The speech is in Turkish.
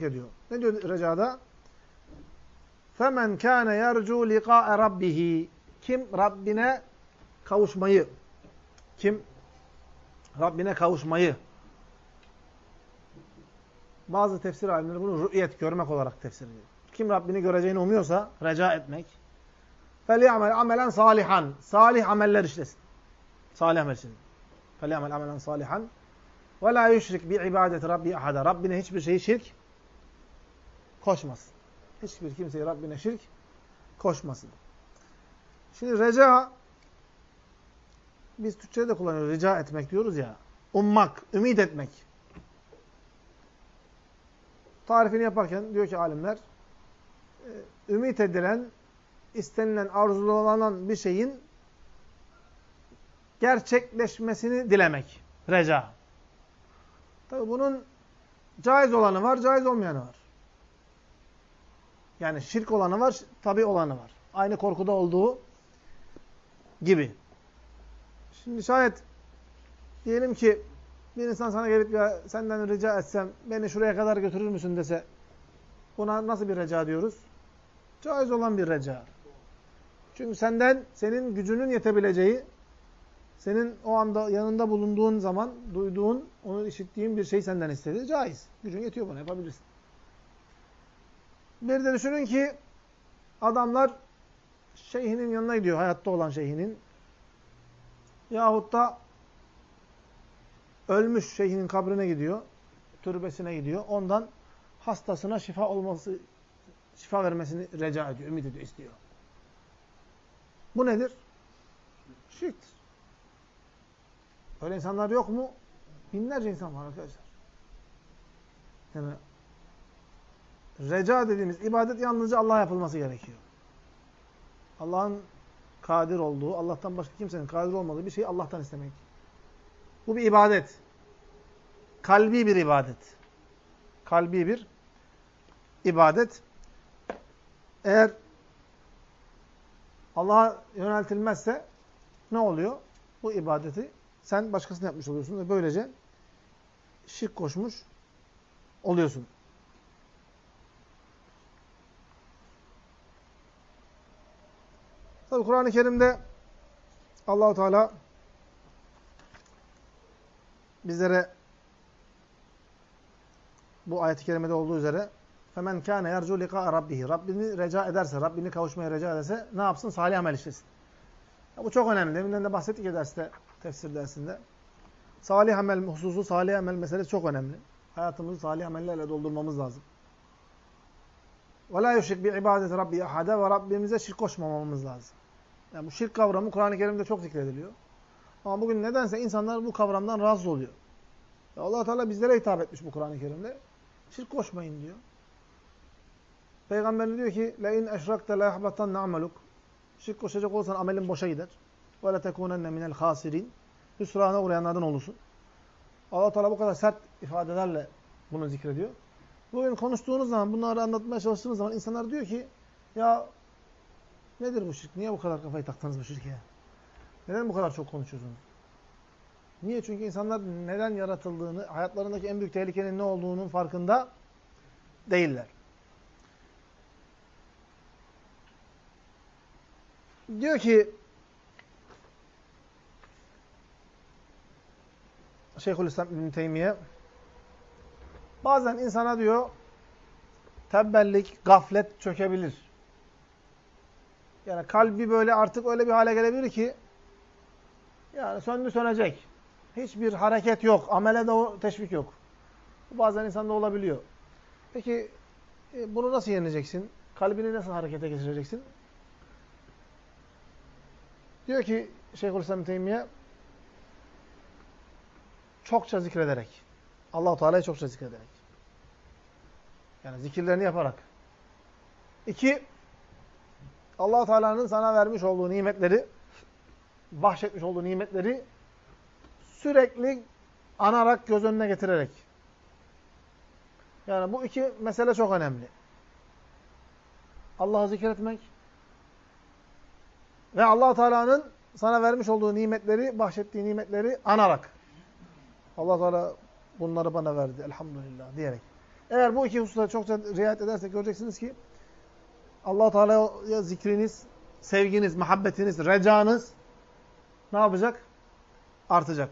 ediyor. Ne diyor recada? فَمَنْ كَانَ يَرْجُوا لِقَاءَ رَبِّهِ Kim Rabbine kavuşmayı, kim Rabbine kavuşmayı, bazı tefsir alimleri bunu rü'yet, görmek olarak tefsir ediyor. Kim Rabbini göreceğini umuyorsa, reca etmek, فَلْيَعْمَلْ amelen salihan, salih ameller işlesin. Salih amel işlesin. فَلْيَعْمَلْ amelen salihan, وَلَا يُشْرِكْ بِعِبَادَةِ رَبِّهِ اَحَدًا Rabbine hiçbir şeyi şirk koşmasın. Hiçbir kimseyi Rabbine şirk koşmasın. Şimdi reca biz Türkçe'de de kullanıyoruz. Rica etmek diyoruz ya. Ummak, ümit etmek. Tarifini yaparken diyor ki alimler e, ümit edilen, istenilen, arzulanan bir şeyin gerçekleşmesini dilemek. Reca. Tabi bunun caiz olanı var, caiz olmayanı var. Yani şirk olanı var, tabi olanı var. Aynı korkuda olduğu gibi. Şimdi şayet diyelim ki bir insan sana gelip ya senden rica etsem beni şuraya kadar götürür müsün dese buna nasıl bir rica diyoruz? Caiz olan bir rica. Çünkü senden senin gücünün yetebileceği, senin o anda yanında bulunduğun zaman duyduğun, onu işittiğin bir şey senden istedi. Caiz. Gücün yetiyor buna yapabilirsin. Bir de düşünün ki adamlar şeyhinin yanına gidiyor, hayatta olan şeyhinin. Yahut da ölmüş şeyhinin kabrine gidiyor, türbesine gidiyor. Ondan hastasına şifa olması, şifa vermesini rica ediyor, ümit ediyor, istiyor. Bu nedir? Şirktir. Öyle insanlar yok mu? Binlerce insan var arkadaşlar. Yani reca dediğimiz ibadet yalnızca Allah'a yapılması gerekiyor. Allah'ın kadir olduğu, Allah'tan başka kimsenin kadir olmadığı bir şeyi Allah'tan istemek. Bu bir ibadet. Kalbi bir ibadet. Kalbi bir ibadet. Eğer Allah'a yöneltilmezse ne oluyor? Bu ibadeti sen başkasına yapmış oluyorsun ve böylece şirk koşmuş oluyorsun. Tabi Kur'an-ı Kerim'de Allahu Teala bizlere bu ayet-i kerimede olduğu üzere femen kana yercu liqa rabbih. Rabbini reca ederse, Rabbini kavuşmaya reca ederse ne yapsın? Salih amel işlesin. Ya bu çok önemli. Deminden de bahsettik ya derste, tefsir dersinde. Salih amel hususu, salih amel meselesi çok önemli. Hayatımızı salih amellerle doldurmamız lazım. وَلَا يُشْرِكْ بِعِبَادَةِ رَبِّ اَحَدَ Ve Rabbimize şirk koşmamamız lazım. Yani bu şirk kavramı Kur'an-ı Kerim'de çok zikrediliyor. Ama bugün nedense insanlar bu kavramdan rahatsız oluyor. Ya allah Teala bizlere hitap etmiş bu Kur'an-ı Kerim'de. Şirk koşmayın diyor. Peygamber diyor ki لَاِنْ اَشْرَكْتَ لَيَحْبَطَنَّ عَمَلُكَ Şirk koşacak olsan amelin boşa gider. وَلَا تَكُونَنَّ مِنَ الْخَاسِرِينَ Hüsrana uğrayanlardan olursun. allah Teala bu kadar sert ifadelerle bunu zikrediyor. Bugün konuştuğunuz zaman, bunları anlatmaya çalıştığınız zaman insanlar diyor ki ya nedir bu şirk? Niye bu kadar kafayı taktınız bu şirke? Neden bu kadar çok konuşuyorsunuz? Niye? Çünkü insanlar neden yaratıldığını, hayatlarındaki en büyük tehlikenin ne olduğunun farkında değiller. Diyor ki Şeyhülislam İbn Teymiye bazen insana diyor tembellik, gaflet çökebilir. Yani kalbi böyle artık öyle bir hale gelebilir ki yani söndü sönecek. Hiçbir hareket yok. Amele de o teşvik yok. Bu bazen insanda olabiliyor. Peki e, bunu nasıl yeneceksin? Kalbini nasıl harekete geçireceksin? Diyor ki Şeyhülislam Teymiye çokça zikrederek. Allahu Teala'yı çokça zikrederek. Yani zikirlerini yaparak. İki, allah Teala'nın sana vermiş olduğu nimetleri, bahşetmiş olduğu nimetleri sürekli anarak, göz önüne getirerek. Yani bu iki mesele çok önemli. Allah'ı zikretmek ve allah Teala'nın sana vermiş olduğu nimetleri, bahşettiği nimetleri anarak. allah Teala bunları bana verdi elhamdülillah diyerek. Eğer bu iki hususta çokça riayet edersek göreceksiniz ki allah Teala'ya zikriniz, sevginiz, muhabbetiniz, recanız ne yapacak? Artacak.